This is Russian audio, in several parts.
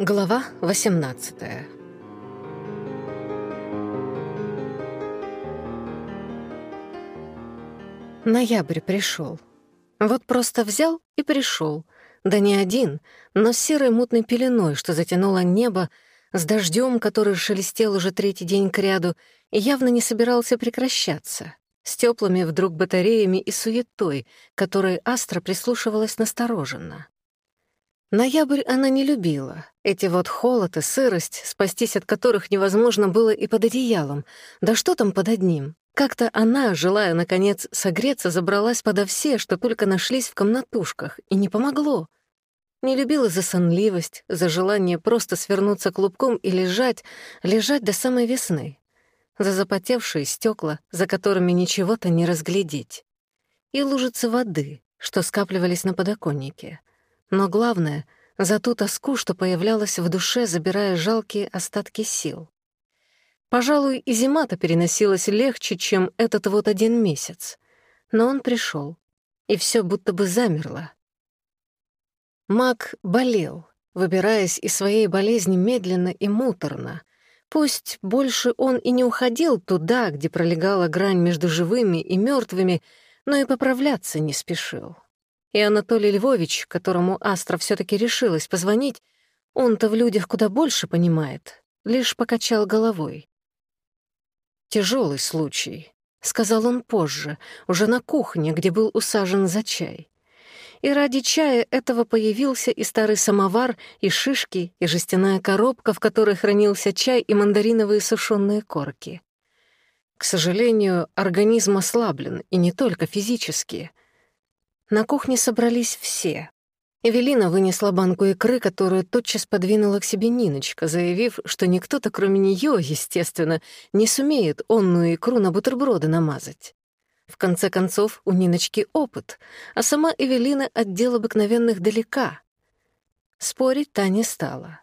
Глава 18 Ноябрь пришел. Вот просто взял и пришел. Да не один, но с серой мутной пеленой, что затянуло небо, с дождем, который шелестел уже третий день кряду, и явно не собирался прекращаться, с теплыми вдруг батареями и суетой, которой Астра прислушивалась настороженно. Ноябрь она не любила. Эти вот холод и сырость, спастись от которых невозможно было и под одеялом. Да что там под одним? Как-то она, желая, наконец, согреться, забралась подо все, что только нашлись в комнатушках, и не помогло. Не любила за сонливость, за желание просто свернуться клубком и лежать, лежать до самой весны. За запотевшие стекла, за которыми ничего-то не разглядеть. И лужицы воды, что скапливались на подоконнике — Но главное — за ту тоску, что появлялась в душе, забирая жалкие остатки сил. Пожалуй, и зима-то переносилась легче, чем этот вот один месяц. Но он пришел, и все будто бы замерло. Мак болел, выбираясь из своей болезни медленно и муторно. Пусть больше он и не уходил туда, где пролегала грань между живыми и мертвыми, но и поправляться не спешил. И Анатолий Львович, которому Астра все таки решилась позвонить, он-то в людях куда больше понимает, лишь покачал головой. Тяжелый случай», — сказал он позже, уже на кухне, где был усажен за чай. И ради чая этого появился и старый самовар, и шишки, и жестяная коробка, в которой хранился чай и мандариновые сушеные корки. К сожалению, организм ослаблен, и не только физически — на кухне собрались все. Эвелина вынесла банку икры, которую тотчас подвинула к себе Ниночка, заявив, что никто-то, кроме неё, естественно, не сумеет онную икру на бутерброды намазать. В конце концов, у Ниночки опыт, а сама Эвелина отдел обыкновенных далека. Спорить та не стала.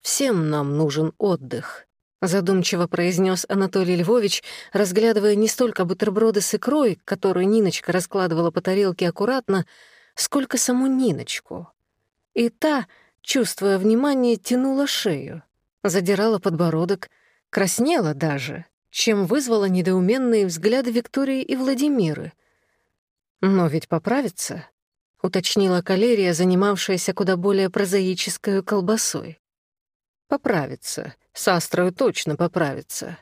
«Всем нам нужен отдых», Задумчиво задумчиво произнес Анатолий Львович, разглядывая не столько бутерброды с икрой, которую Ниночка раскладывала по тарелке аккуратно, сколько саму Ниночку. И та, чувствуя внимание, тянула шею, задирала подбородок, краснела даже, чем вызвала недоуменные взгляды Виктории и Владимиры. «Но ведь поправится», — уточнила калерия, занимавшаяся куда более прозаической колбасой. «Поправится», с Астрою точно поправится.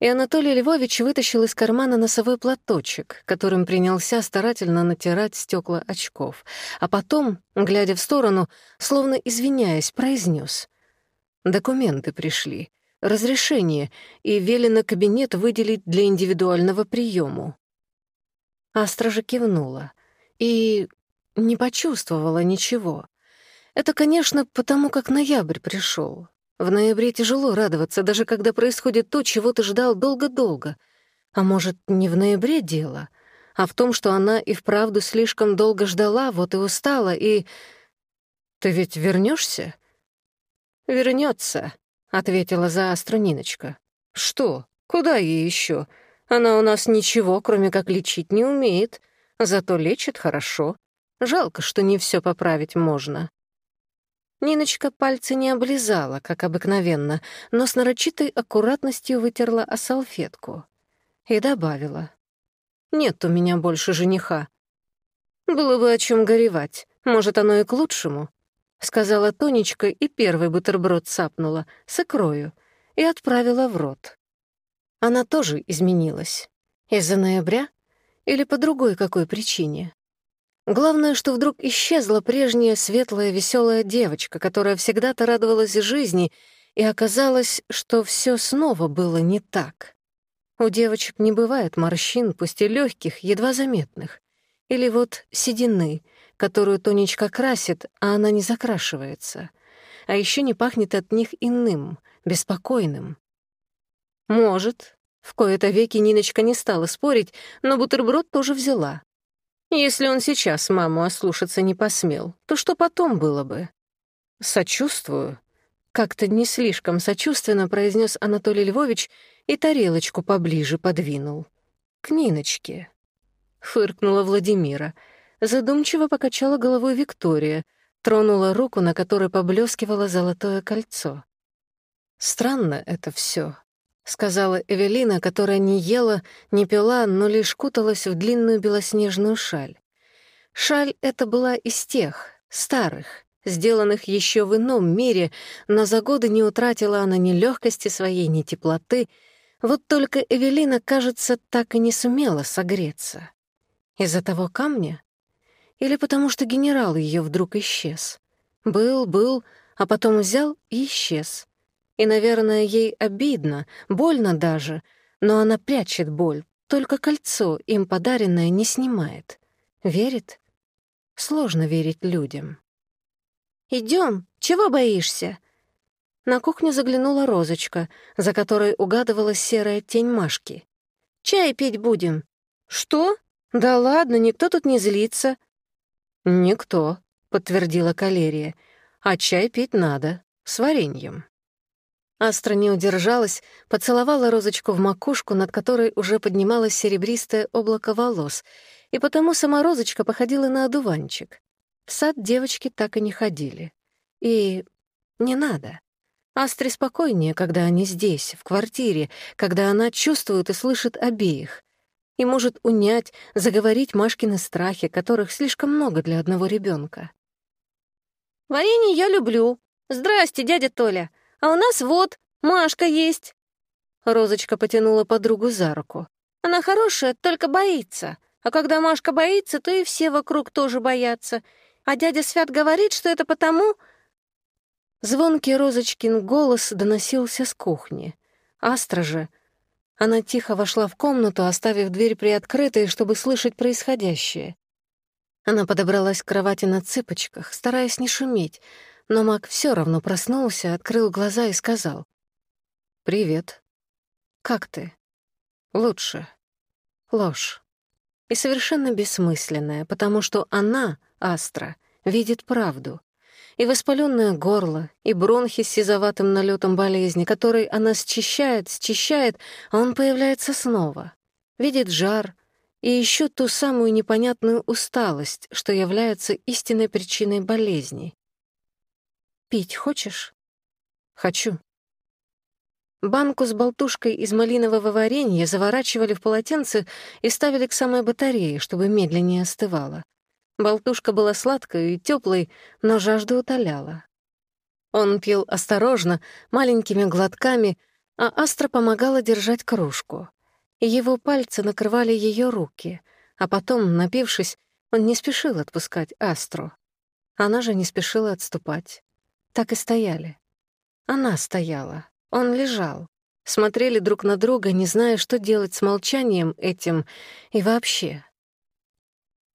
И Анатолий Львович вытащил из кармана носовой платочек, которым принялся старательно натирать стекла очков, а потом, глядя в сторону, словно извиняясь, произнес: «Документы пришли, разрешение, и велено кабинет выделить для индивидуального приему. Астра же кивнула и не почувствовала ничего. Это, конечно, потому как ноябрь пришел. В ноябре тяжело радоваться, даже когда происходит то, чего ты ждал долго-долго. А может, не в ноябре дело, а в том, что она и вправду слишком долго ждала, вот и устала, и... «Ты ведь вернешься? Вернется, ответила за Астру Ниночка. «Что? Куда ей еще? Она у нас ничего, кроме как лечить, не умеет, зато лечит хорошо. Жалко, что не все поправить можно». Ниночка пальцы не облизала, как обыкновенно, но с нарочитой аккуратностью вытерла о салфетку и добавила. «Нет у меня больше жениха». «Было бы о чем горевать. Может, оно и к лучшему», — сказала Тонечка и первый бутерброд сапнула с икрою и отправила в рот. Она тоже изменилась. Из-за ноября или по другой какой причине? Главное, что вдруг исчезла прежняя светлая, веселая девочка, которая всегда-то радовалась жизни, и оказалось, что все снова было не так. У девочек не бывает морщин, пусть и легких, едва заметных. Или вот седины, которую Тонечка красит, а она не закрашивается. А еще не пахнет от них иным, беспокойным. Может, в кои-то веки Ниночка не стала спорить, но бутерброд тоже взяла. Если он сейчас маму ослушаться не посмел, то что потом было бы? Сочувствую. Как-то не слишком сочувственно произнес Анатолий Львович и тарелочку поближе подвинул. К Ниночке. Фыркнула Владимира. Задумчиво покачала головой Виктория, тронула руку, на которой поблескивало золотое кольцо. Странно это все сказала Эвелина, которая не ела, не пила, но лишь куталась в длинную белоснежную шаль. Шаль эта была из тех, старых, сделанных еще в ином мире, но за годы не утратила она ни легкости своей, ни теплоты. Вот только Эвелина, кажется, так и не сумела согреться. Из-за того камня? Или потому что генерал ее вдруг исчез? Был, был, а потом взял и исчез. И, наверное, ей обидно, больно даже, но она прячет боль, только кольцо, им подаренное, не снимает. Верит? Сложно верить людям. Идем, чего боишься?» На кухню заглянула Розочка, за которой угадывалась серая тень Машки. «Чай пить будем». «Что? Да ладно, никто тут не злится». «Никто», — подтвердила Калерия. «А чай пить надо, с вареньем». Астра не удержалась, поцеловала розочку в макушку, над которой уже поднималось серебристое облако волос, и потому сама розочка походила на одуванчик. В сад девочки так и не ходили. И не надо. Астре спокойнее, когда они здесь, в квартире, когда она чувствует и слышит обеих. И может унять, заговорить Машкины страхи, которых слишком много для одного ребенка. «Варенье я люблю. Здрасте, дядя Толя!» А у нас вот, Машка есть». Розочка потянула подругу за руку. «Она хорошая, только боится. А когда Машка боится, то и все вокруг тоже боятся. А дядя Свят говорит, что это потому...» Звонкий Розочкин голос доносился с кухни. Астра же... Она тихо вошла в комнату, оставив дверь приоткрытой, чтобы слышать происходящее. Она подобралась к кровати на цыпочках, стараясь не шуметь, но маг все равно проснулся, открыл глаза и сказал. «Привет. Как ты?» «Лучше. Ложь. И совершенно бессмысленная, потому что она, Астра, видит правду. И воспаленное горло, и бронхи с сизоватым налетом болезни, который она счищает, счищает, а он появляется снова. Видит жар, и еще ту самую непонятную усталость, что является истинной причиной болезни. «Пить хочешь?» «Хочу». Банку с болтушкой из малинового варенья заворачивали в полотенце и ставили к самой батарее, чтобы медленнее остывала. Болтушка была сладкой и теплой, но жажду утоляла. Он пил осторожно, маленькими глотками, а Астра помогала держать кружку. Его пальцы накрывали ее руки, а потом, напившись, он не спешил отпускать Астру. Она же не спешила отступать. Так и стояли. Она стояла, он лежал. Смотрели друг на друга, не зная, что делать с молчанием этим и вообще.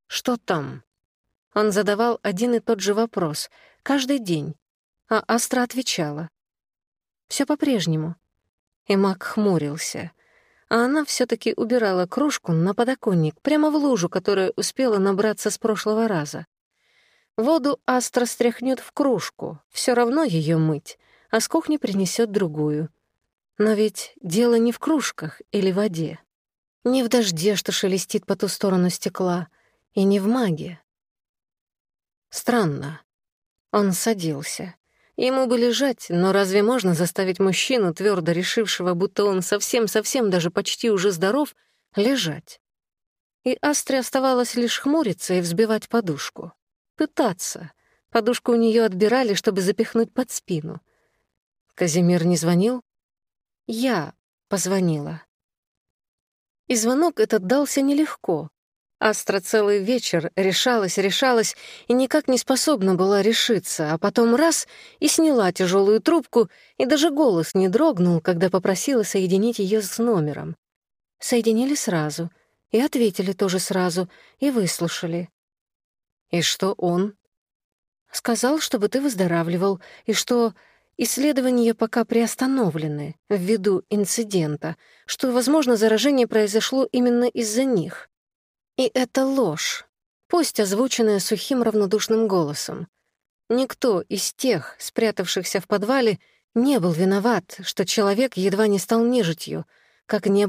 «Что там?» Он задавал один и тот же вопрос, каждый день, а Астра отвечала. Все по-прежнему. И Мак хмурился. А она все таки убирала кружку на подоконник, прямо в лужу, которая успела набраться с прошлого раза. Воду Астра стряхнет в кружку, все равно ее мыть, а с кухни принесет другую. Но ведь дело не в кружках или воде. Не в дожде, что шелестит по ту сторону стекла, и не в магии. Странно. Он садился. Ему бы лежать, но разве можно заставить мужчину, твердо решившего, будто он совсем-совсем даже почти уже здоров, лежать? И Астре оставалось лишь хмуриться и взбивать подушку. Пытаться. Подушку у нее отбирали, чтобы запихнуть под спину. Казимир не звонил? Я позвонила. И звонок этот дался нелегко. Астра целый вечер решалась, решалась и никак не способна была решиться, а потом раз — и сняла тяжелую трубку, и даже голос не дрогнул, когда попросила соединить ее с номером. Соединили сразу, и ответили тоже сразу, и выслушали. «И что он?» «Сказал, чтобы ты выздоравливал, и что исследования пока приостановлены ввиду инцидента, что, возможно, заражение произошло именно из-за них». И это ложь, пусть озвученная сухим равнодушным голосом. Никто из тех, спрятавшихся в подвале, не был виноват, что человек едва не стал нежитью, как не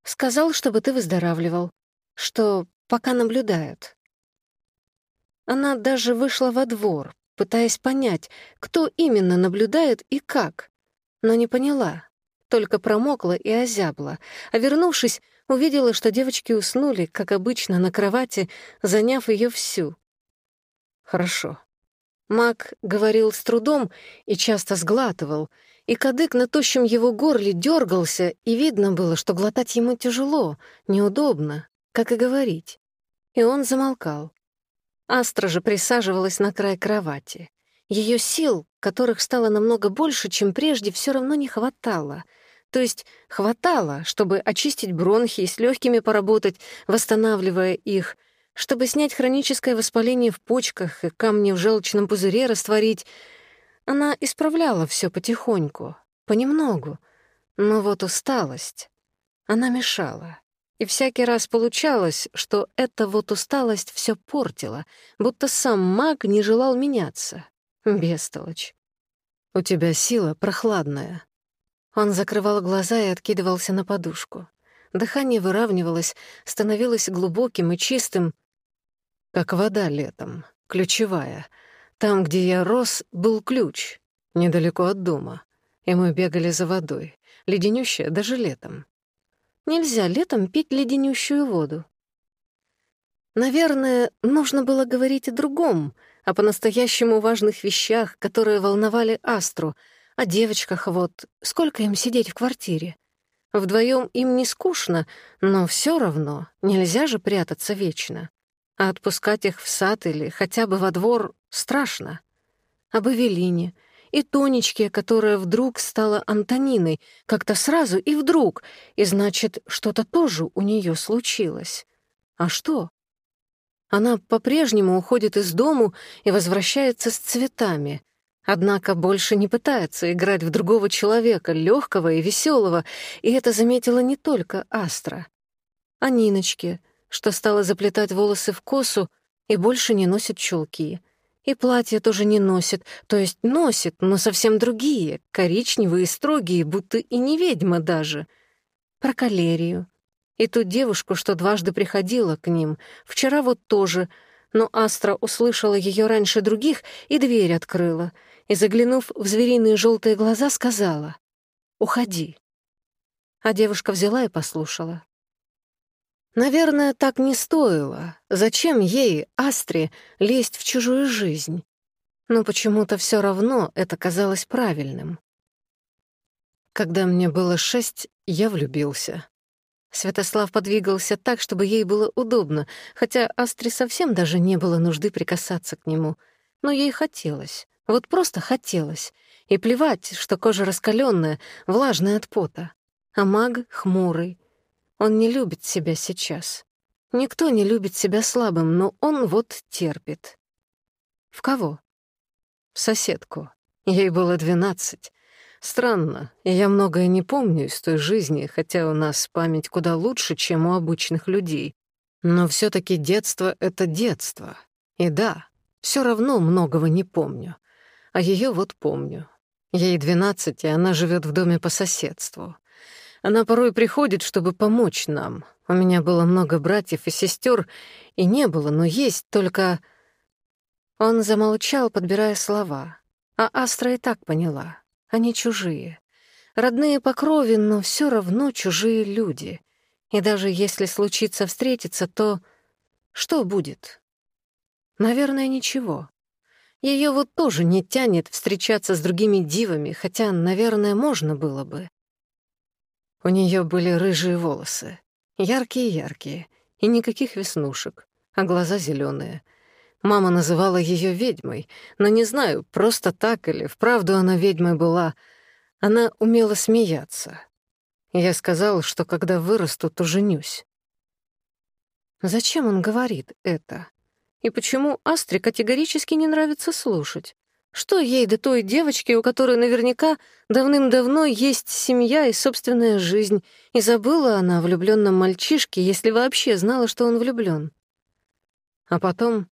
был виноват и сам человек. А про остальное? Сказал, чтобы ты выздоравливал, что пока наблюдают. Она даже вышла во двор, пытаясь понять, кто именно наблюдает и как, но не поняла, только промокла и озябла, а вернувшись, увидела, что девочки уснули, как обычно, на кровати, заняв ее всю. Хорошо. Мак говорил с трудом и часто сглатывал, и кадык на тощем его горле дергался, и видно было, что глотать ему тяжело, неудобно, как и говорить. И он замолкал. Астра же присаживалась на край кровати. Ее сил, которых стало намного больше, чем прежде, все равно не хватало. То есть хватало, чтобы очистить бронхи и с легкими поработать, восстанавливая их, чтобы снять хроническое воспаление в почках и камни в желчном пузыре растворить. Она исправляла все потихоньку, понемногу. Но вот усталость, она мешала. И всякий раз получалось, что эта вот усталость все портила, будто сам маг не желал меняться. Бестолочь. «У тебя сила прохладная». Он закрывал глаза и откидывался на подушку. Дыхание выравнивалось, становилось глубоким и чистым, как вода летом, ключевая. Там, где я рос, был ключ, недалеко от дома. И мы бегали за водой, леденющая даже летом. Нельзя летом пить леденющую воду. Наверное, нужно было говорить о другом, о а по-настоящему важных вещах, которые волновали Астру, о девочках вот, сколько им сидеть в квартире. Вдвоем им не скучно, но все равно нельзя же прятаться вечно. А отпускать их в сад или хотя бы во двор страшно. Об Эвелине — и Тонечке, которая вдруг стала Антониной, как-то сразу и вдруг, и значит, что-то тоже у нее случилось. А что? Она по-прежнему уходит из дому и возвращается с цветами, однако больше не пытается играть в что стало заплетать волосы в косу и больше не носит чулки. И платья тоже не носит, то есть носит, но совсем другие, коричневые и строгие, будто и не ведьма даже. Про калерию. И ту девушку, что дважды приходила к ним, вчера вот тоже, но Астра услышала ее раньше других и дверь открыла, и, заглянув в звериные желтые глаза, сказала «Уходи». А девушка взяла и послушала. Наверное, так не стоило. Зачем ей, Астре, лезть в чужую жизнь? Но почему-то все равно это казалось правильным. Когда мне было шесть, я влюбился. Святослав подвигался так, чтобы ей было удобно, хотя Астре совсем даже не было нужды прикасаться к нему. Но ей хотелось. Вот просто хотелось. И плевать, что кожа раскаленная, влажная от пота. А маг хмурый, он не любит себя сейчас. Никто не любит себя слабым, но он вот терпит. В кого? В соседку. Ей было двенадцать. Странно, я многое не помню из той жизни, хотя у нас память куда лучше, чем у обычных людей. Но все таки детство — это детство. И да, все равно многого не помню. А ее вот помню. Ей двенадцать, и она живет в доме по соседству. Она порой приходит, чтобы помочь нам. У меня было много братьев и сестер, и не было, но есть только...» Он замолчал, подбирая слова. А Астра и так поняла. Они чужие. Родные по крови, но все равно чужие люди. И даже если случится встретиться, то... Что будет? Наверное, ничего. Ее вот тоже не тянет встречаться с другими дивами, хотя, наверное, можно было бы. У нее были рыжие волосы, яркие-яркие, и никаких веснушек, а глаза зеленые. Мама называла ее ведьмой, но не знаю, просто так или вправду она ведьмой была. Она умела смеяться. Я сказал, что когда вырасту, то женюсь. Зачем он говорит это? И почему Астре категорически не нравится слушать? Что ей до той девочки, у которой наверняка давным-давно есть семья и собственная жизнь, и забыла она о влюбленном мальчишке, если вообще знала, что он влюблен. А потом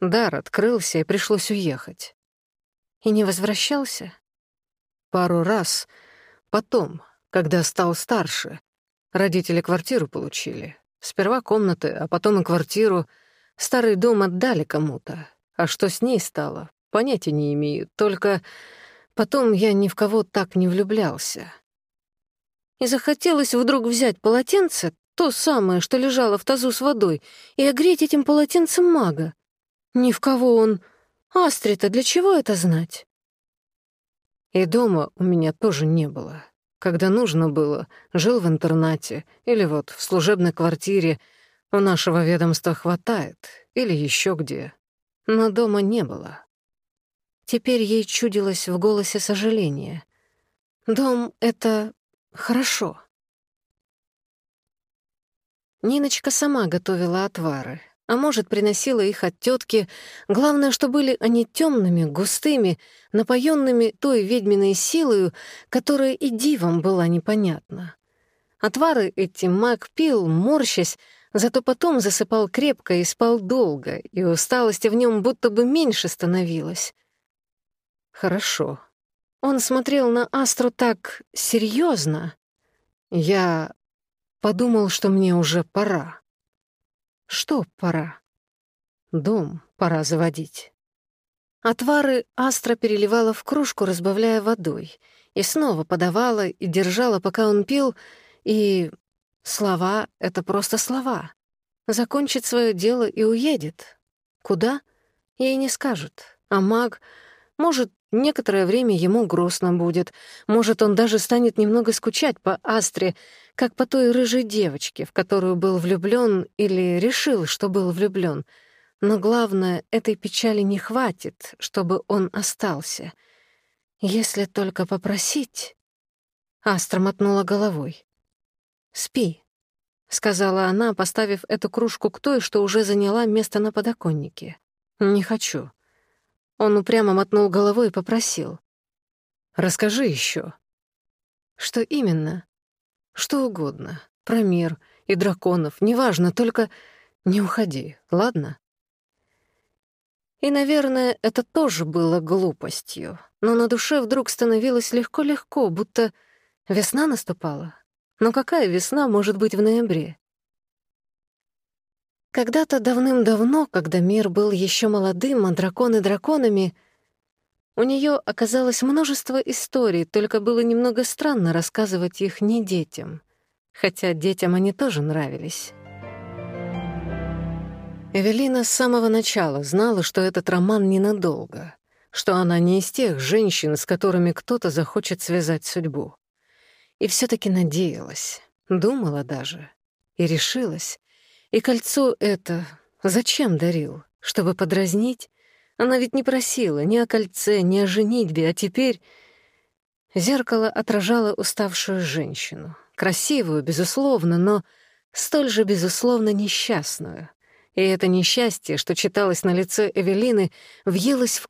дар открылся, и пришлось уехать. И не возвращался? Пару раз. Потом, когда стал старше. Родители квартиру получили. Сперва комнаты, а потом и квартиру. понятия не имею, только потом я ни в кого так не влюблялся. И захотелось вдруг взять полотенце, то самое, что лежало в тазу с водой, и огреть этим полотенцем мага. Ни в кого он... Астрита, для чего это знать? И дома у меня тоже не было. Когда нужно было, жил в интернате или вот в служебной квартире. У нашего ведомства хватает или еще где. Но дома не было. Теперь ей чудилось в голосе сожаление. Дом — это хорошо. Ниночка сама готовила отвары, а может, приносила их от тетки. Главное, что были они темными, густыми, напоенными той ведьминой силою, которая и дивом была непонятна. Отвары эти маг пил, морщась, зато потом засыпал крепко и спал долго, и усталости в нем будто бы меньше становилось. Хорошо. Он смотрел на Астру так серьезно. Я подумал, что мне уже пора. Что пора? Дом пора заводить. Отвары Астра переливала в кружку, разбавляя водой, и снова подавала и держала, пока он пил, и... Слова — это просто слова. Закончит свое дело и уедет. Куда? Ей не скажут. А маг... Может, некоторое время ему грустно будет. Может, он даже станет немного скучать по Астре, как по той рыжей девочке, в которую был влюблён или решил, что был влюблён. Но главное, этой печали не хватит, чтобы он остался. Если только попросить... Астра мотнула головой. «Спи», — сказала она, поставив эту кружку к той, что уже заняла место на подоконнике. «Не хочу», он упрямо мотнул головой и попросил. «Расскажи еще. «Что именно?» «Что угодно. Про мир и драконов. Неважно, только не уходи, ладно?» И, наверное, это тоже было глупостью. Но на душе вдруг становилось легко-легко, будто весна наступала. Но какая весна может быть в ноябре? Когда-то давным-давно, когда мир был еще молодым, а драконы драконами, у нее оказалось множество историй, только было немного странно рассказывать их не детям. Хотя детям они тоже нравились. Эвелина с самого начала знала, что этот роман ненадолго, что она не из тех женщин, с которыми кто-то захочет связать судьбу. И все таки надеялась, думала даже, и решилась. И кольцо это зачем дарил? Чтобы подразнить? Она ведь не просила ни о кольце, ни о женитьбе, а теперь... Зеркало отражало уставшую женщину. Красивую, безусловно, но столь же, безусловно, несчастную. И это несчастье, что читалось на лице Эвелины, въелось в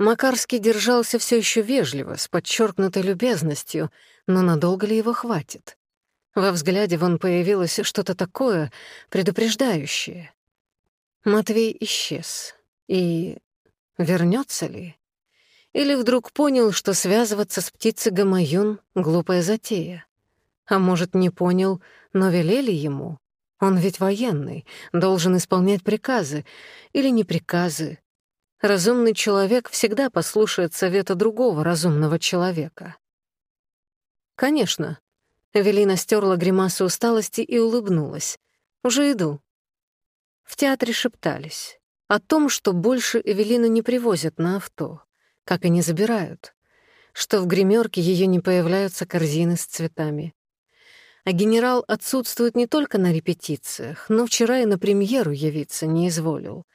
каждую черту ее лица. Она провела ладонями по щекам. «Дорогая, скоро твой выход», Макарский держался все еще вежливо, с подчеркнутой любезностью, но надолго ли его хватит? Во взгляде вон появилось что-то такое, предупреждающее. Матвей исчез. И вернется ли? Или вдруг понял, что связываться с птицей Гамаюн — глупая затея? А может, не понял, но велели ему? Он разумный человек всегда послушает совета другого разумного человека. «Конечно». Эвелина стерла гримасу усталости и улыбнулась. «Уже иду». В театре шептались о том, что больше Эвелину не привозят на авто, как и не забирают, что в гримерке ее не появляются корзины с цветами. А генерал отсутствует не только на репетициях, но вчера и на премьеру явиться не изволил —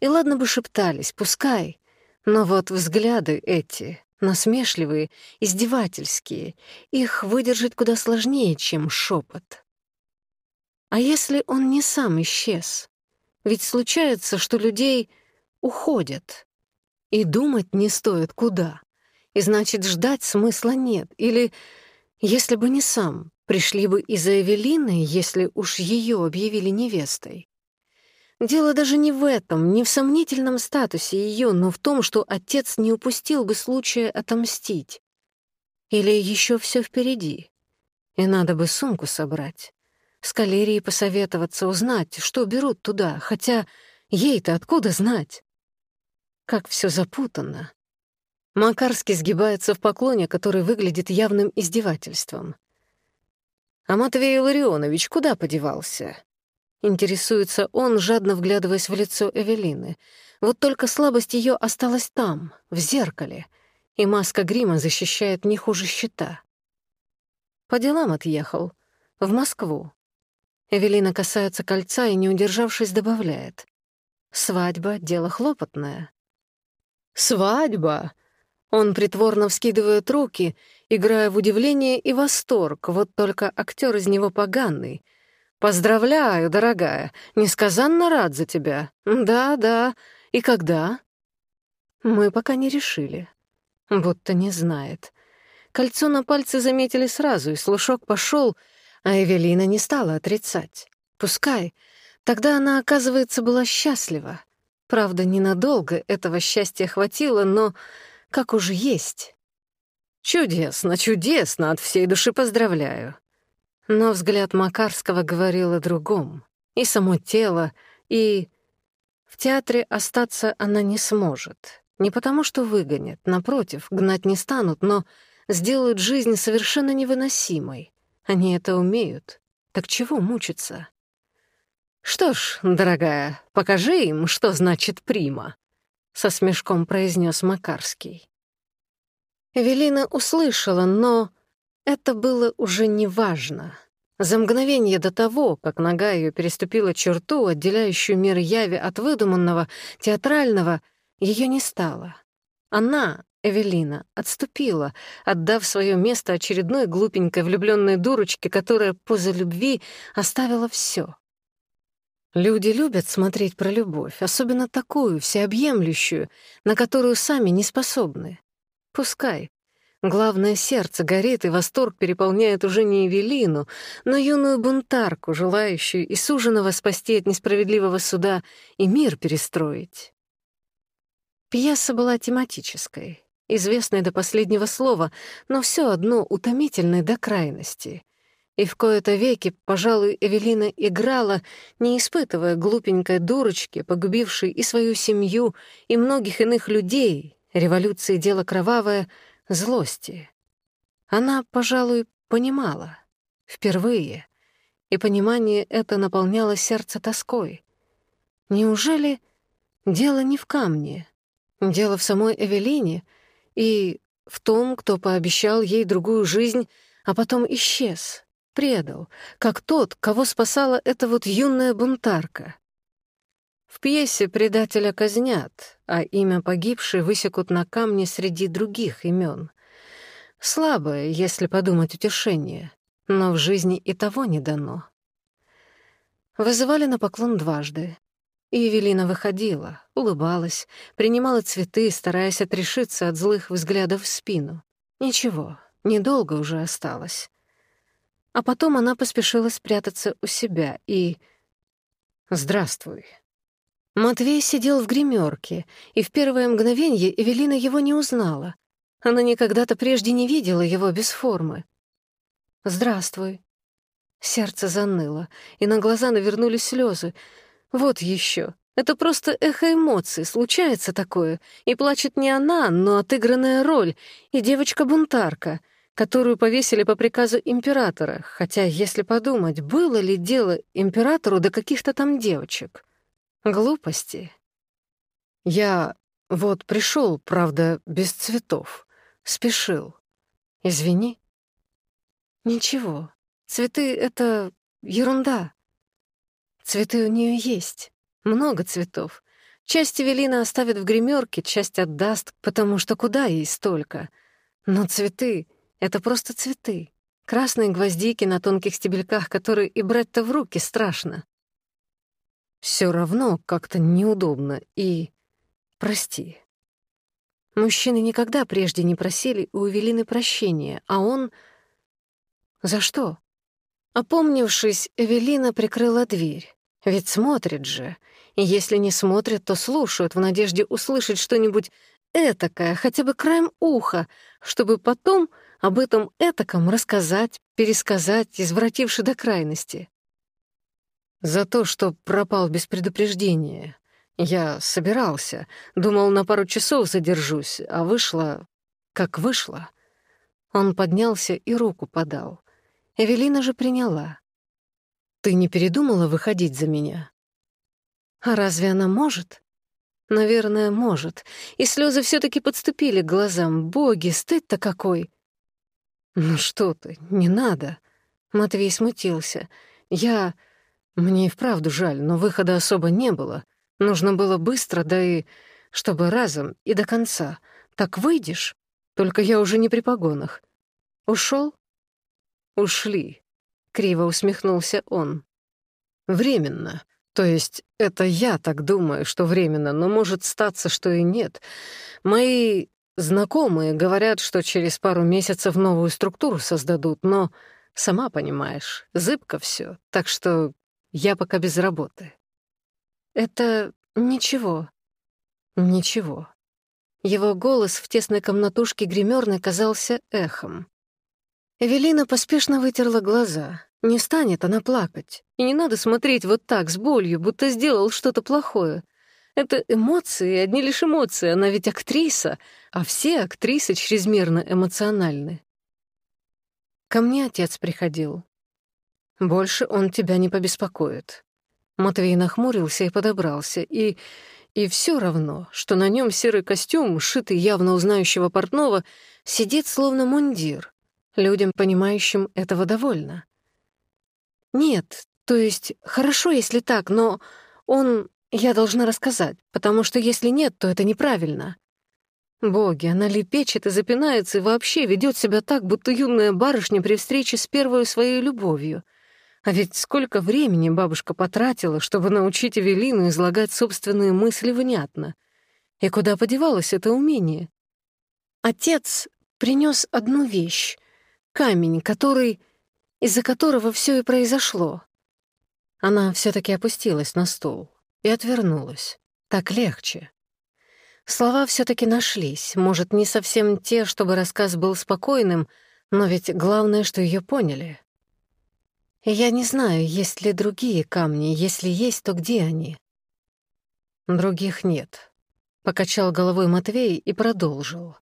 и ладно бы шептались, пускай. Но вот взгляды эти, насмешливые, издевательские, их выдержать куда сложнее, чем шепот. А если он не сам исчез? Ведь случается, что людей уходят. И думать не стоит куда. И значит, ждать смысла нет. Или, если бы не сам, пришли бы и за Эвелиной, если уж ее объявили невестой. Дело даже не в этом, не в сомнительном статусе ее, но в том, что отец не упустил бы случая отомстить. Или еще все впереди. И надо бы сумку собрать. С калерией посоветоваться, узнать, что берут туда, хотя ей-то откуда знать? Как все запутано. Макарский сгибается в поклоне, который выглядит явным издевательством. «А Матвей Ларионович куда подевался?» интересуется он, жадно вглядываясь в лицо Эвелины. Вот только слабость ее осталась там, в зеркале, и маска грима защищает не хуже щита. По делам отъехал. В Москву. Эвелина касается кольца и, не удержавшись, добавляет. «Свадьба — дело хлопотное». «Свадьба!» Он притворно вскидывает руки, играя в удивление и восторг, вот только актер из него поганый — «Поздравляю, дорогая, несказанно рад за тебя. Да, да. И когда?» «Мы пока не решили». Будто не знает. Кольцо на пальце заметили сразу, и слушок пошел, а Эвелина не стала отрицать. «Пускай. Тогда она, оказывается, была счастлива. Правда, ненадолго этого счастья хватило, но как уже есть». «Чудесно, чудесно, от всей души поздравляю», Но взгляд Макарского говорил о другом. И само тело, и... В театре остаться она не сможет. Не потому, что выгонят, напротив, гнать не станут, но сделают жизнь совершенно невыносимой. Они это умеют. Так чего мучиться? «Что ж, дорогая, покажи им, что значит прима», — со смешком произнес Макарский. Эвелина услышала, но Это было уже не важно. За мгновение до того, как нога ее переступила черту, отделяющую мир яви от выдуманного, театрального, ее не стало. Она, Эвелина, отступила, отдав свое место очередной глупенькой влюбленной дурочке, которая поза любви оставила все. Люди любят смотреть про любовь, особенно такую, всеобъемлющую, на которую сами не способны. Пускай, Главное, сердце горит, и восторг переполняет уже не Эвелину, но юную бунтарку, желающую и суженого спасти от несправедливого суда, и мир перестроить. Пьеса была тематической, известной до последнего слова, но все одно утомительной до крайности. И в кои-то веки, пожалуй, Эвелина играла, не испытывая глупенькой дурочки, погубившей и свою семью, и многих иных людей, революции дело кровавое — злости. Она, пожалуй, понимала. Впервые. И понимание это наполняло сердце тоской. Неужели дело не в камне? Дело в самой Эвелине и в том, кто пообещал ей другую жизнь, а потом исчез, предал, как тот, кого спасала эта вот юная бунтарка. В пьесе предателя казнят, а имя погибшей высекут на камне среди других имен. Слабое, если подумать утешение, но в жизни и того не дано. Вызывали на поклон дважды. И Евелина выходила, улыбалась, принимала цветы, стараясь отрешиться от злых взглядов в спину. Ничего, недолго уже осталось. А потом она поспешила спрятаться у себя и... «Здравствуй», Матвей сидел в гримерке, и в первое мгновение Эвелина его не узнала. Она никогда-то прежде не видела его без формы. «Здравствуй». Сердце заныло, и на глаза навернулись слезы. Вот еще. Это просто эхо эмоций, случается такое. И плачет не она, но отыгранная роль, и девочка-бунтарка, которую повесили по приказу императора, хотя, если подумать, было ли дело императору до каких-то там девочек. Глупости. Я вот пришел, правда, без цветов. Спешил. Извини. Ничего. Цветы — это ерунда. Цветы у нее есть. Много цветов. Часть Эвелина оставит в гримерке, часть отдаст, потому что куда ей столько. Но цветы — это просто цветы. Красные гвоздики на тонких стебельках, которые и брать-то в руки страшно. Все равно как-то неудобно и... Прости. Мужчины никогда прежде не просили у Эвелины прощения, а он... За что? Опомнившись, Эвелина прикрыла дверь. Ведь смотрит же. И если не смотрят, то слушают в надежде услышать что-нибудь этакое, хотя бы За то, что пропал без предупреждения. Я собирался, думал, на пару часов задержусь, а вышло... как вышло. Он поднялся и руку подал. Эвелина же приняла. «Ты не передумала выходить за меня?» «А разве она может?» «Наверное, может. И слезы все таки подступили к глазам. Боги, стыд-то какой!» «Ну что ты, не надо!» Матвей смутился. «Я...» Мне и вправду жаль, но выхода особо не было. Нужно было быстро, да и чтобы разом и до конца. Так выйдешь? Только я уже не при погонах. Ушел? Ушли. Криво усмехнулся он. Временно. То есть это я так думаю, что временно, но может статься, что и нет. Мои знакомые говорят, что через пару месяцев новую структуру создадут, но сама понимаешь, зыбко все, так что я пока без работы. Это ничего. Ничего. Его голос в тесной комнатушке гримерной казался эхом. Эвелина поспешно вытерла глаза. Не станет она плакать. И не надо смотреть вот так, с болью, будто сделал что-то плохое. Это эмоции, одни лишь эмоции. Она ведь актриса, а все актрисы чрезмерно эмоциональны. Ко мне отец приходил. Больше он тебя не побеспокоит. Матвей нахмурился и подобрался, и... И все равно, что на нем серый костюм, шитый явно узнающего портного, сидит словно мундир. Людям, понимающим, этого довольно. Нет, то есть хорошо, если так, но он... Я должна рассказать, потому что если нет, то это неправильно. Боги, она лепечет и запинается и вообще ведет себя так, будто юная барышня при встрече А Ведь сколько времени бабушка потратила, чтобы научить Эвелину излагать собственные мысли внятно. И куда подевалось это умение? Отец принес одну вещь — камень, который... из-за которого все и произошло. Она все таки опустилась на стул и отвернулась. Так легче. Слова все таки нашлись, может, не совсем те, чтобы рассказ был спокойным, но ведь главное, что ее поняли — я не знаю, есть ли другие камни, если есть, то где они? Других нет. Покачал головой Матвей и продолжил.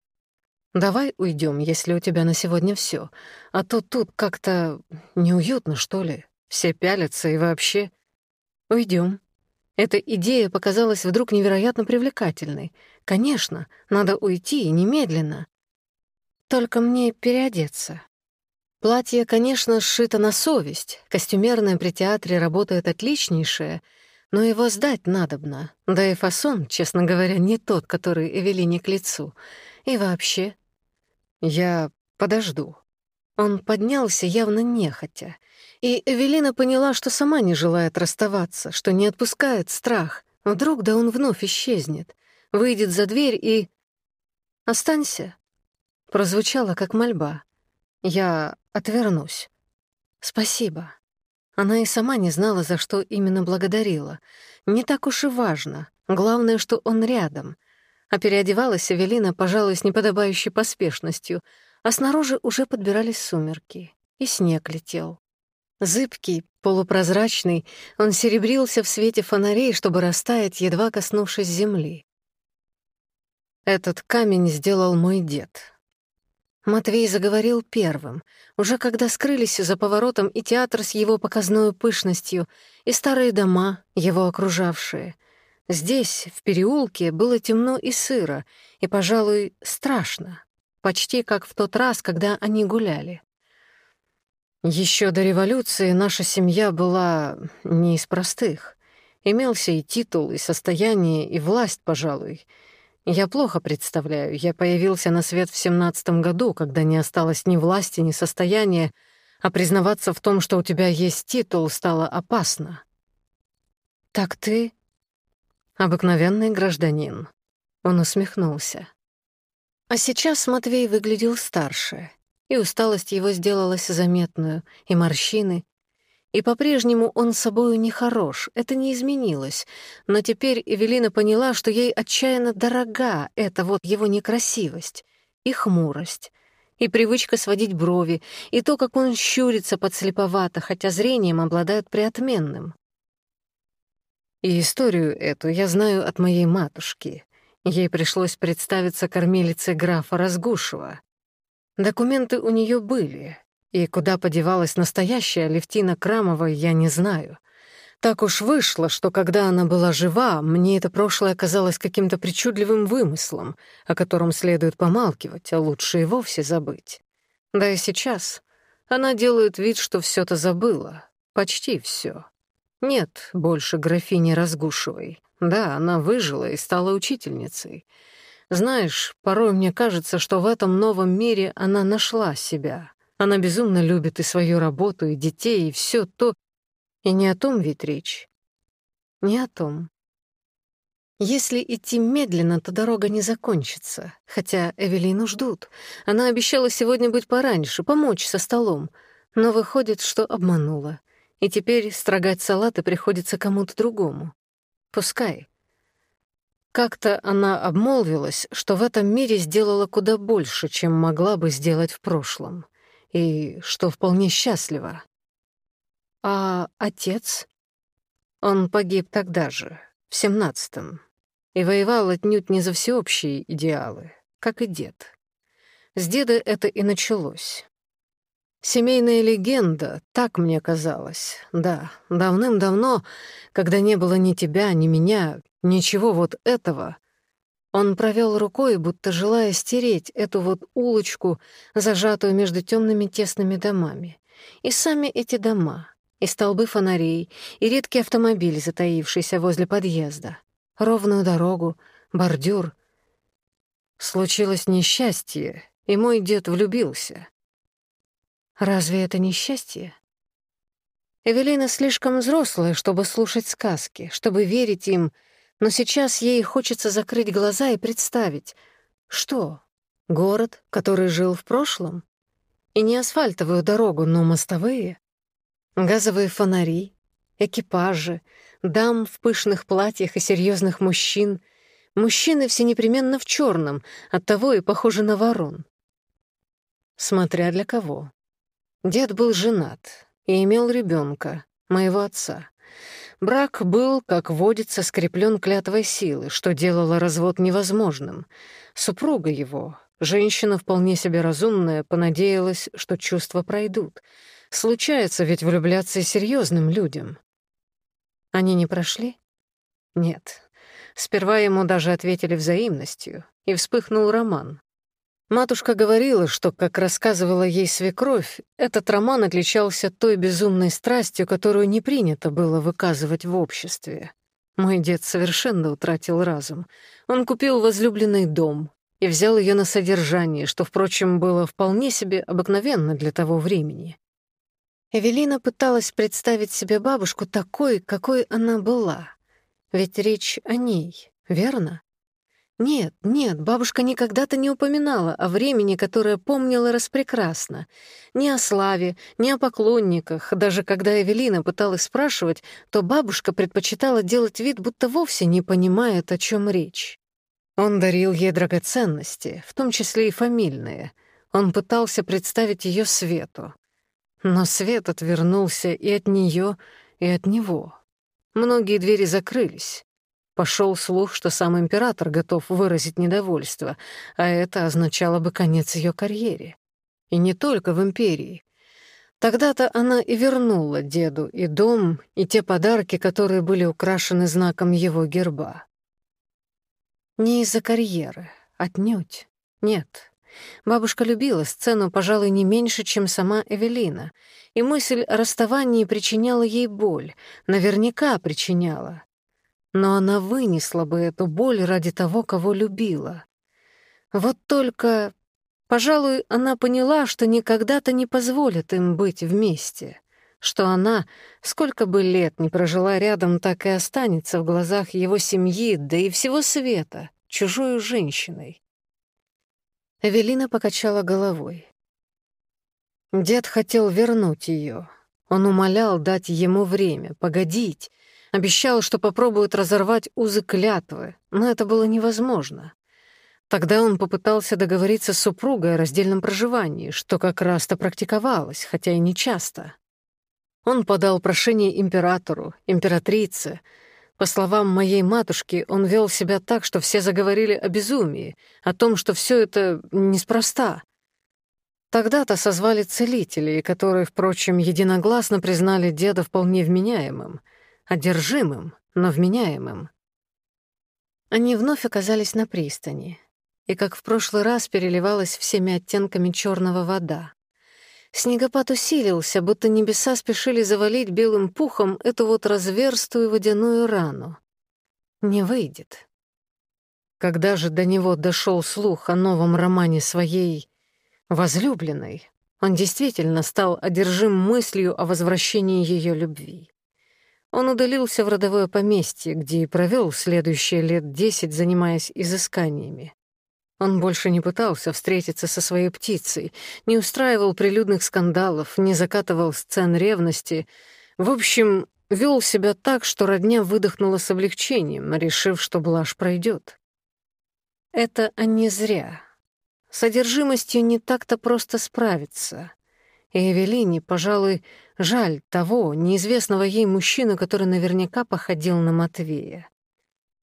Давай уйдем, если у тебя на сегодня все, а то тут как-то неуютно, что ли. Все пялятся и вообще. Уйдем. Эта идея показалась вдруг невероятно привлекательной. Конечно, надо уйти и немедленно. Только мне переодеться. Платье, конечно, сшито на совесть, костюмерное при театре работает отличнейшее, но его сдать надобно, да и фасон, честно говоря, не тот, который Эвелине к лицу. И вообще... Я подожду. Он поднялся явно нехотя, и Эвелина поняла, что сама не желает расставаться, что не отпускает страх. Вдруг да он вновь исчезнет, выйдет за дверь и... «Останься», — прозвучало как мольба. Я отвернусь. Спасибо. Она и сама не знала, за что именно благодарила. Не так уж и важно. Главное, что он рядом. А переодевалась Эвелина, пожалуй, с неподобающей поспешностью, а снаружи уже подбирались сумерки, и снег летел. Зыбкий, полупрозрачный, он серебрился в свете фонарей, чтобы растаять, едва коснувшись земли. «Этот камень сделал мой дед», Матвей заговорил первым, уже когда скрылись за поворотом и театр с его показной пышностью, и старые дома, его окружавшие, Здесь, в переулке, было темно и сыро, и, пожалуй, страшно, почти как в тот раз, когда они гуляли. Еще до революции наша семья была не из простых. Имелся и титул, и состояние, и власть, пожалуй. Я плохо представляю. Я появился на свет в семнадцатом году, когда не осталось ни власти, ни состояния, а признаваться в том, что у тебя есть титул, стало опасно. Так ты обыкновенный гражданин. Он усмехнулся. А сейчас Матвей выглядел старше, и усталость его сделалась заметную, и морщины, и по-прежнему он собою нехорош, это не изменилось. Но теперь Эвелина поняла, что ей отчаянно дорога эта вот его некрасивость и хмурость, и привычка сводить брови, и то, как он щурится подслеповато, хотя зрением обладает приотменным. И историю эту я знаю от моей матушки. Ей пришлось представиться кормилице графа Разгушева. Документы у нее были, и куда подевалась настоящая Левтина Крамова, я не знаю. Так уж вышло, что когда она была жива, мне это прошлое казалось каким-то причудливым вымыслом, о котором следует помалкивать, а лучше и вовсе забыть. Да и сейчас она делает вид, что все то забыла. Почти все. Нет больше графини Разгушевой. Да, она выжила и стала учительницей. Знаешь, порой мне кажется, что в этом новом мире она нашла себя. Она безумно любит и свою работу, и детей, и все то, и не о том ведь речь. Не о том. Если идти медленно, то дорога не закончится. Хотя Эвелину ждут. Она обещала сегодня быть пораньше, помочь со столом. Но выходит, что обманула. И теперь строгать салаты приходится кому-то другому. Пускай. Как-то она обмолвилась, что в этом мире сделала куда больше, чем могла бы сделать в прошлом. И что вполне счастлива. А отец? Он погиб тогда же, в семнадцатом, и воевал отнюдь не за всеобщие идеалы, как и дед. С деда это и началось. Семейная легенда, так мне казалось. Да, давным-давно, когда не было ни тебя, ни меня, ничего вот этого. Он провел рукой, будто желая стереть эту вот улочку, зажатую между темными тесными домами. И сами эти дома, и столбы фонарей, и редкий автомобиль, затаившийся возле подъезда, ровную дорогу, бордюр. Случилось несчастье, и мой дед влюбился. Разве это несчастье? Эвелина слишком взрослая, чтобы слушать сказки, чтобы верить им — но сейчас ей хочется закрыть глаза и представить, что город, который жил в прошлом, и не асфальтовую дорогу, но мостовые, Газовые фонари, экипажи, дам в пышных платьях и серьезных мужчин. Мужчины все непременно в черном, оттого и похожи на Брак был, как водится, скреплен клятвой силы, что делало развод невозможным. Супруга его, женщина вполне себе разумная, понадеялась, что чувства пройдут. Случается ведь влюбляться и серьезным людям. Они не прошли? Нет. Сперва ему даже ответили взаимностью, и вспыхнул роман. Матушка говорила, что, как рассказывала ей свекровь, этот роман отличался той безумной страстью, которую не принято было выказывать в обществе. Мой дед совершенно утратил разум. Он купил возлюбленный дом и взял ее на содержание, что, впрочем, было вполне себе обыкновенно для того времени. Эвелина пыталась представить себе бабушку такой, какой она была. Ведь речь о ней, верно? Нет, нет, бабушка никогда-то не упоминала о времени, которое помнила распрекрасно. Ни о славе, ни о поклонниках. Даже когда Эвелина пыталась спрашивать, то бабушка предпочитала делать вид, будто вовсе не понимает, о чем речь. Он дарил ей драгоценности, в том числе и фамильные. Он пытался представить ее свету. Но свет отвернулся и от нее, и от него. Многие двери закрылись. Пошел слух, что сам император готов выразить недовольство, а это означало бы конец ее карьере. И не только в империи. Тогда-то она и вернула деду и дом, и те подарки, которые были украшены знаком его герба. Не из-за карьеры, отнюдь. Нет, Бабушка любила сцену, пожалуй, не меньше, чем сама Эвелина, и мысль о расставании причиняла ей боль, наверняка причиняла. Но она вынесла бы эту боль ради того, кого любила. Вот только, пожалуй, она поняла, что никогда-то не позволит им быть вместе, что она, сколько бы лет не прожила рядом, так и останется в глазах его семьи, да и всего света, чужой женщиной. Эвелина покачала головой. Дед хотел вернуть ее. Он умолял дать ему время, погодить, обещал, что попробует разорвать узы клятвы, но это было невозможно. Тогда он попытался договориться с супругой о раздельном проживании, что как раз-то практиковалось, хотя и не часто. Он подал прошение императору, императрице. По словам моей матушки, он вел себя так, что все заговорили о безумии, о том, что все это неспроста. Тогда-то созвали целителей, которые, впрочем, единогласно признали деда вполне вменяемым, одержимым, но вменяемым. Они вновь оказались на пристани, и, как в прошлый раз, переливалась всеми оттенками черного вода. Снегопад усилился, будто небеса спешили завалить белым пухом эту вот разверстую водяную рану. Не выйдет. Когда же до него дошел слух о новом романе своей возлюбленной, он действительно стал одержим мыслью о возвращении ее любви. Он удалился в родовое поместье, где и провел следующие лет десять, занимаясь изысканиями. Он больше не пытался встретиться со своей птицей, не устраивал прилюдных скандалов, не закатывал сцен ревности. В общем, вел себя так, что родня выдохнула с облегчением, решив, что блажь пройдет. Это они зря. Содержимостью не так-то просто справиться. Эвелине, пожалуй, жаль того неизвестного ей мужчины, который наверняка походил на Матвея.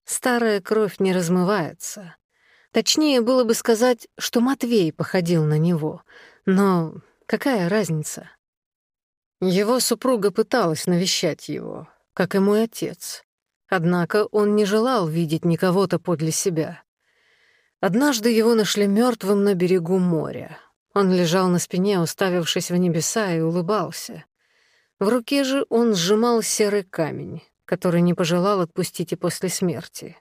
Старая кровь не размывается. Точнее было бы сказать, что Матвей походил на него. Но какая разница? Его супруга пыталась навещать его, как и мой отец. Однако он не желал видеть никого-то подле себя. Однажды его нашли мертвым на берегу моря. Он лежал на спине, уставившись в небеса, и улыбался. В руке же он сжимал серый камень, который не пожелал отпустить и после смерти.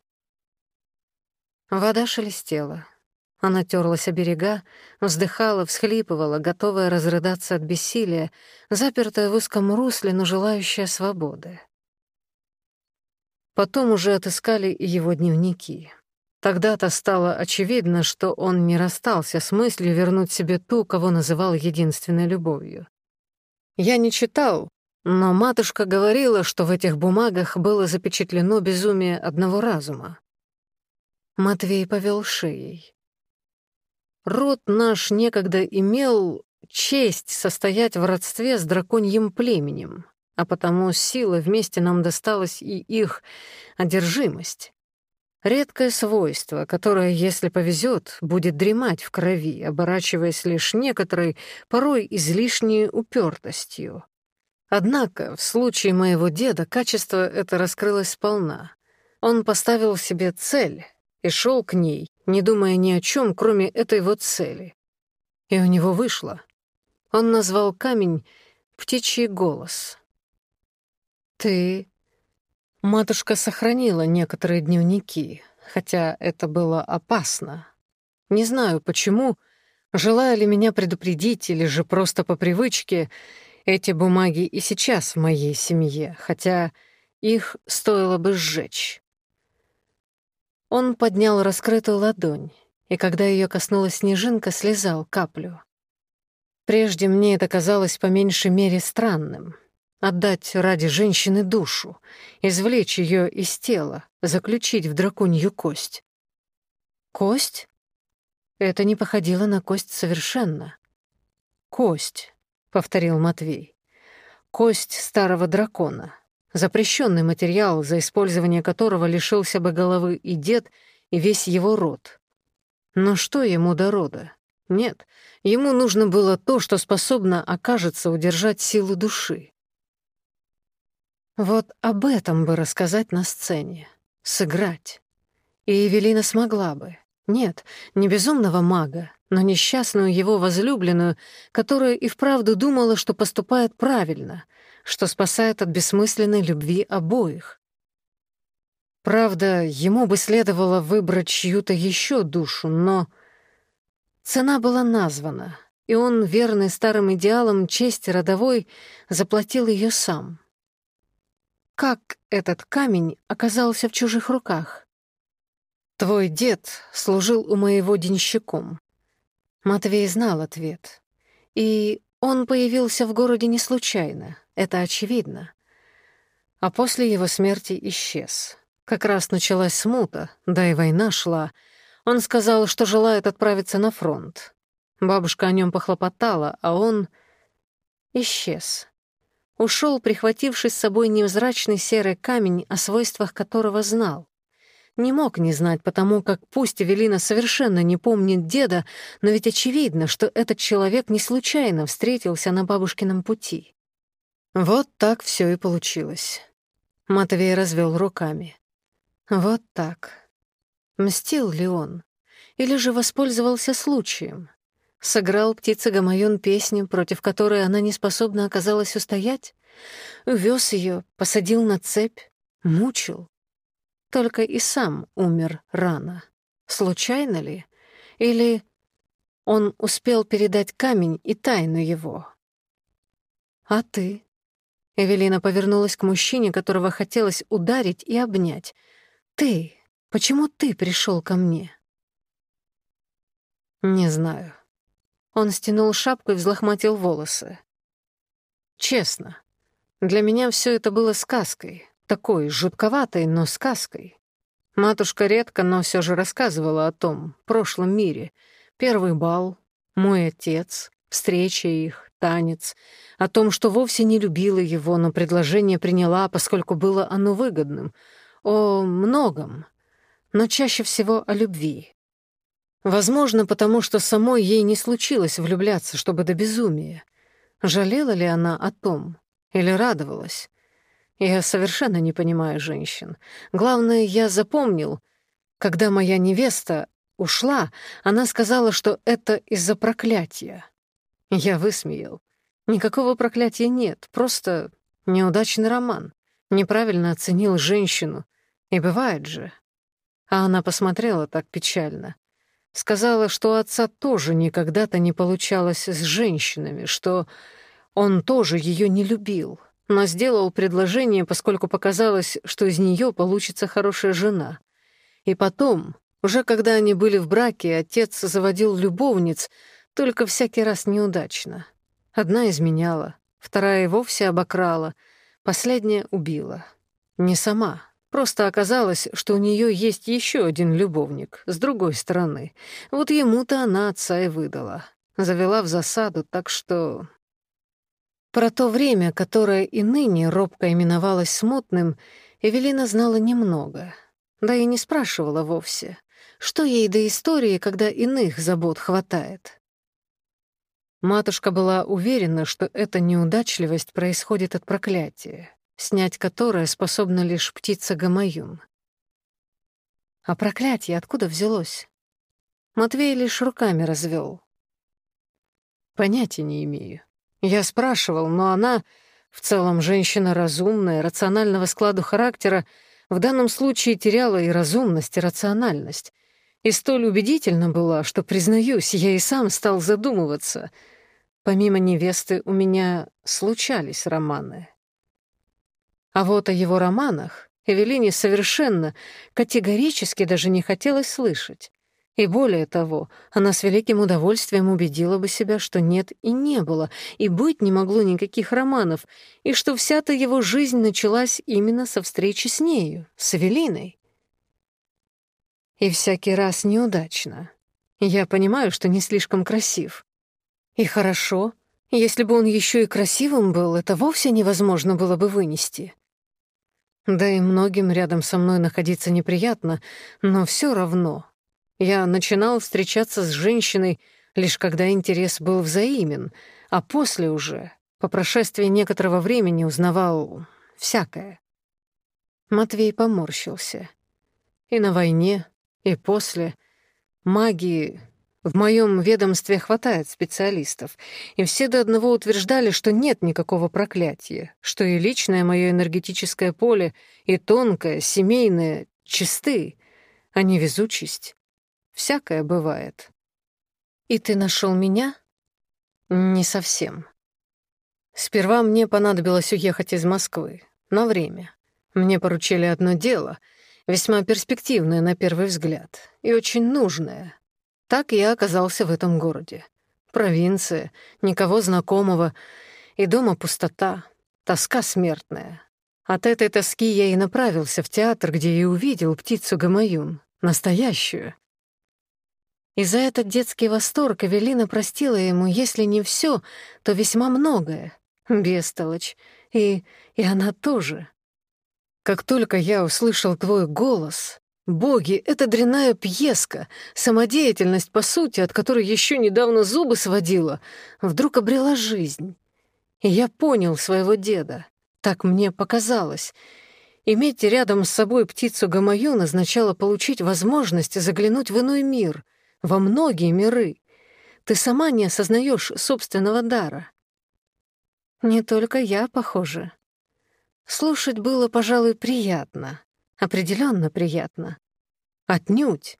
Вода шелестела. Она терлась о берега, вздыхала, всхлипывала, готовая разрыдаться от бессилия, запертая в узком русле, но желающая свободы. Потом уже отыскали и его дневники. Тогда-то стало очевидно, что он не расстался с мыслью вернуть себе ту, кого называл единственной любовью. Я не читал, но матушка говорила, что в этих бумагах было запечатлено безумие одного разума. Матвей повел шеей. Род наш некогда имел честь состоять в родстве с драконьим племенем, а потому сила вместе нам досталась и их одержимость. Редкое свойство, которое, если повезет, будет дремать в крови, оборачиваясь лишь некоторой, порой излишней упертостью. Однако в случае моего деда качество это раскрылось сполна. Он поставил себе цель и шел к ней, не думая ни о чем, кроме этой вот цели. И Матушка сохранила некоторые дневники, хотя это было опасно. Не знаю почему, желая ли меня предупредить или же просто по привычке, эти бумаги и сейчас в моей семье, хотя их стоило бы сжечь. Он поднял раскрытую ладонь, и когда ее коснулась снежинка, слезал каплю. Прежде мне это казалось по меньшей мере странным — Отдать ради женщины душу, извлечь ее из тела, заключить в драконью кость. Кость? Это не походило на кость совершенно. «Кость», — повторил Матвей. «Кость старого дракона, запрещенный материал, за использование которого лишился бы головы и дед, и весь его род. Но что ему до рода? Нет, ему нужно было то, что способно, окажется, удержать силу души. Вот об этом бы рассказать на сцене, сыграть. И Эвелина смогла бы. Нет, не безумного мага, но несчастную его возлюбленную, которая и вправду думала, что поступает правильно — что спасает от бессмысленной любви обоих. Правда, ему бы следовало выбрать чью-то еще душу, но цена была названа, и он, верный старым идеалам чести родовой, заплатил ее сам. Как этот камень оказался в чужих руках? Твой дед служил у моего денщиком. Матвей знал ответ. И он появился в городе не случайно. это очевидно. А после его смерти исчез. Как раз началась смута, да и война шла. Он сказал, что желает отправиться на фронт. Бабушка о нем похлопотала, а он исчез. ушел, прихватившись с собой невзрачный серый камень, о свойствах которого знал. Не мог не знать, потому как пусть Эвелина совершенно не помнит деда, но ведь очевидно, что этот человек не случайно встретился на бабушкином пути. Вот так все и получилось. Матвей развел руками. Вот так. Мстил ли он? Или же воспользовался случаем? Сыграл птица Гамайон песню, против которой она не способна оказалась устоять? Увез ее, посадил на цепь, мучил. Только и сам умер рано. Случайно ли? Или он успел передать камень и тайну его? А ты? Эвелина повернулась к мужчине, которого хотелось ударить и обнять. «Ты? Почему ты пришел ко мне?» «Не знаю». Он стянул шапку и взлохматил волосы. «Честно, для меня все это было сказкой, такой жутковатой, но сказкой. Матушка редко, но все же рассказывала о том прошлом мире. Первый бал, мой отец, встреча их, танец, о том, что вовсе не любила его, но предложение приняла, поскольку было оно выгодным — о многом, но чаще всего о любви. Возможно, потому что самой ей не случилось влюбляться, чтобы до безумия. Жалела ли она о том или радовалась? Я совершенно не понимаю женщин. Главное, я запомнил, когда моя невеста ушла, она сказала, что это из-за проклятия. Я высмеял. Никакого проклятия нет, просто неудачный роман. Неправильно оценил женщину. И бывает же. А она посмотрела так печально. Сказала, что у отца тоже никогда-то не получалось с женщинами, что он тоже ее не любил, но сделал предложение, поскольку показалось, что из нее получится хорошая жена. И потом, уже когда они были в браке, отец заводил любовниц, только всякий раз неудачно. Одна изменяла, вторая и вовсе обокрала — Последняя убила. Не сама. Просто оказалось, что у нее есть еще один любовник, с другой стороны. Вот ему-то она отца и выдала. Завела в засаду, так что... Про то время, которое и ныне робко именовалось смутным, Эвелина знала немного. Да и не спрашивала вовсе. Что ей до истории, когда иных забот хватает? Матушка была уверена, что эта неудачливость происходит от проклятия, снять которое способна лишь птица Гамаюн. А проклятие откуда взялось? Матвей лишь руками развел. Понятия не имею. Я спрашивал, но она, в целом женщина разумная, рационального складу характера, в данном случае теряла и разумность, и рациональность. И столь убедительна была, что, признаюсь, я и сам стал задумываться — Помимо невесты у меня случались романы. А вот о его романах Эвелине совершенно, категорически даже не хотелось слышать. И более того, она с великим удовольствием убедила бы себя, что нет и не было, и быть не могло никаких романов, и что вся-то его жизнь началась именно со встречи с нею, с Эвелиной. И всякий раз неудачно. Я понимаю, что не слишком красив. И хорошо. Если бы он еще и красивым был, это вовсе невозможно было бы вынести. Да и многим рядом со мной находиться неприятно, но все равно. Я начинал встречаться с женщиной, лишь когда интерес был взаимен, а после уже, по прошествии некоторого времени, узнавал всякое. Матвей поморщился. И на войне, и после. Магии в моем ведомстве хватает специалистов, и все до одного утверждали, что нет никакого проклятия, что и личное мое энергетическое поле, и тонкое, семейное, чисты, а не везучесть. Всякое бывает. И ты нашел меня? Не совсем. Сперва мне понадобилось уехать из Так я оказался в этом городе. Провинция, никого знакомого, и дома пустота, тоска смертная. От этой тоски я и направился в театр, где и увидел птицу Гамаюн, настоящую. И за этот детский восторг Эвелина простила ему, если не все, то весьма многое. Бестолочь. И... и она тоже. Как только я услышал твой голос, боги, это дрянная пьеска, самодеятельность, по сути, от которой еще недавно зубы сводила, вдруг обрела жизнь. И я понял своего деда. Так мне показалось. Иметь рядом с собой птицу Гамаюн означало получить возможность заглянуть в иной мир, во многие миры. Ты сама не осознаешь собственного дара. Не только я, похоже. Слушать было, пожалуй, приятно. определенно приятно. Отнюдь.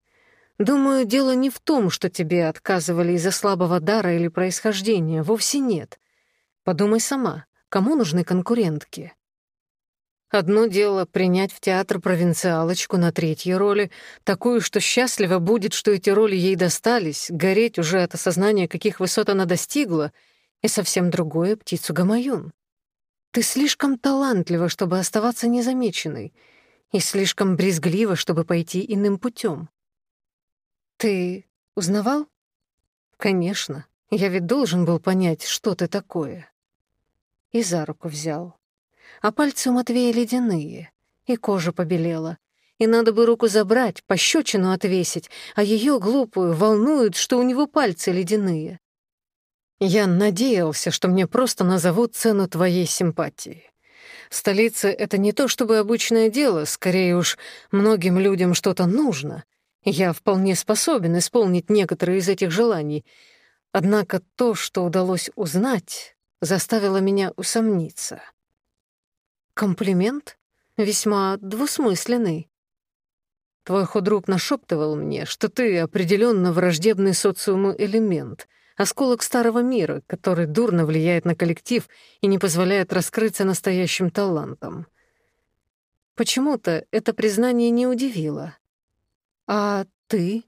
Думаю, дело не в том, что тебе отказывали из-за слабого дара или происхождения. Вовсе нет. Подумай сама, кому нужны конкурентки? Одно дело принять в театр провинциалочку на третьей роли, такую, что счастлива будет, что эти роли ей достались, гореть уже от осознания, каких высот она достигла, и совсем другое — птицу Гамаюн. Ты слишком талантлива, чтобы оставаться незамеченной, и слишком брезглива, чтобы пойти иным путем. Ты узнавал? Конечно, я ведь должен был понять, что ты такое. И за руку взял. А пальцы у Матвея ледяные, и кожа побелела. И надо бы руку забрать, пощечину отвесить, а ее глупую волнует, что у него пальцы ледяные. Я надеялся, что мне просто назовут цену твоей симпатии. В столице это не то чтобы обычное дело, скорее уж многим людям что-то нужно. Я вполне способен исполнить некоторые из этих желаний, Однако то, что удалось узнать, заставило меня усомниться. Комплимент весьма двусмысленный. Твой худрук нашептывал мне, что ты определенно враждебный социуму элемент, осколок старого мира, который дурно влияет на коллектив и не позволяет раскрыться настоящим талантам. Почему-то это признание не удивило. А ты?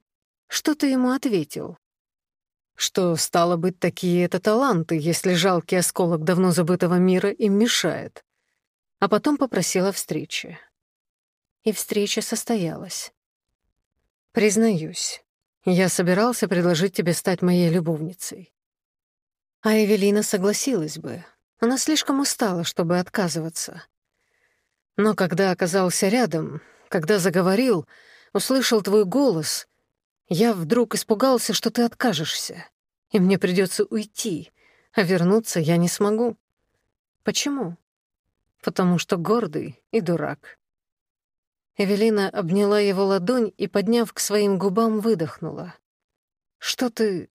Что ты ему ответил? Что, стало быть, такие это таланты, если жалкий осколок давно забытого мира им мешает. А потом попросила встречи. И встреча состоялась. Признаюсь, я собирался предложить тебе стать моей любовницей. А Эвелина согласилась бы. Она слишком устала, чтобы отказываться. Но когда оказался рядом, когда заговорил, услышал твой голос, я вдруг испугался, что ты откажешься, и мне придется уйти, а вернуться я не смогу. Почему? Потому что гордый и дурак. Эвелина обняла его ладонь и, подняв к своим губам, выдохнула. «Что ты...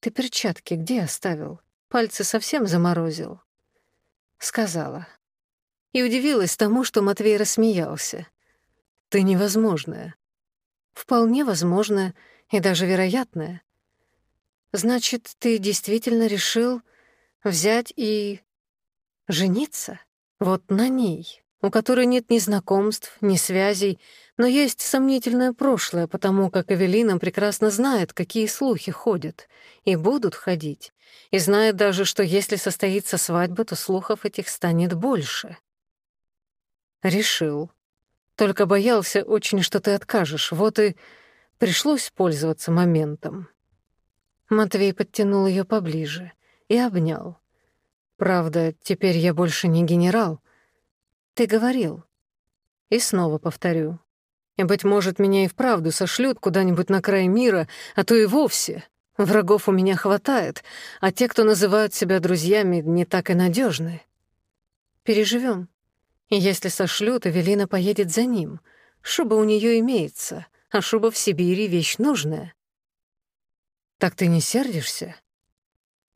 Ты перчатки где оставил? Пальцы совсем заморозил?» Сказала. И удивилась тому, что Матвей рассмеялся. «Ты невозможная». «Вполне возможная и даже вероятная». «Значит, ты действительно решил взять и... жениться? Вот на ней?» У которой нет ни знакомств, ни связей, но есть сомнительное прошлое, потому как Эвелина прекрасно знает, какие слухи ходят и будут ходить, и знает даже, что если состоится свадьба, то слухов этих станет больше. Решил. Только боялся очень, что ты откажешь, вот и пришлось пользоваться моментом. Матвей подтянул ее поближе и обнял. «Правда, теперь я больше не генерал», Ты говорил. И снова повторю. И, быть может, меня и вправду сошлют куда-нибудь на край мира, а то и вовсе. Врагов у меня хватает, а те, кто называют себя друзьями, не так и надежны. Переживем. И если сошлют, Эвелина поедет за ним. Шуба у нее имеется, а шуба в Сибири — вещь нужная. Так ты не сердишься?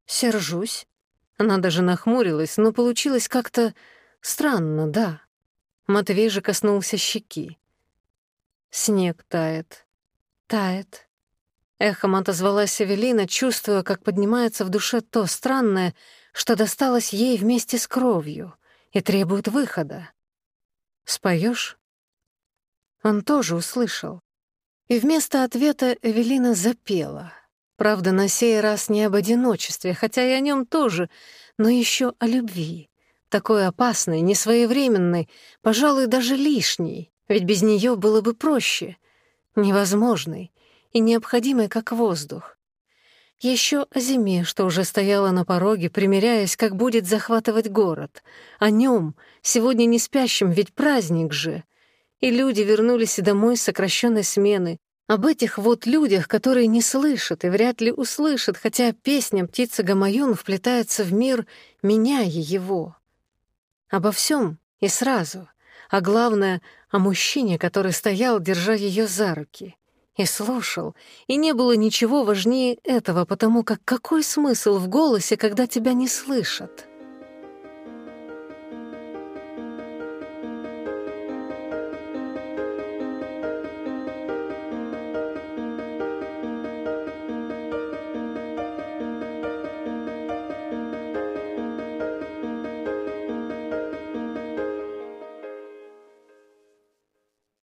Сержусь. Она даже нахмурилась, но получилось как-то странно, да. Матвей же коснулся щеки. Снег тает, тает. Эхом отозвалась Эвелина, чувствуя, как поднимается в душе то странное, что досталось ей вместе с кровью — и требует выхода. Споешь? Он тоже услышал. И вместо ответа Эвелина запела. Правда, на сей раз не об одиночестве, хотя и о нем такой опасное, несвоевременное, пожалуй, даже лишний, ведь без нее было бы проще, невозможный и необходимый, как воздух. Еще о зиме, что уже стояла на пороге, примеряясь, как будет захватывать город. О нем, сегодня не спящим, ведь праздник же. И люди вернулись домой с сокращенной смены. Об этих вот людях, которые не слышат и вряд ли услышат, хотя песня «Птица Гамаюн» вплетается в мир, меняя его. Обо всем и сразу, а главное — о мужчине, который стоял, держа ее за руки — и слушал, и не было ничего важнее этого, потому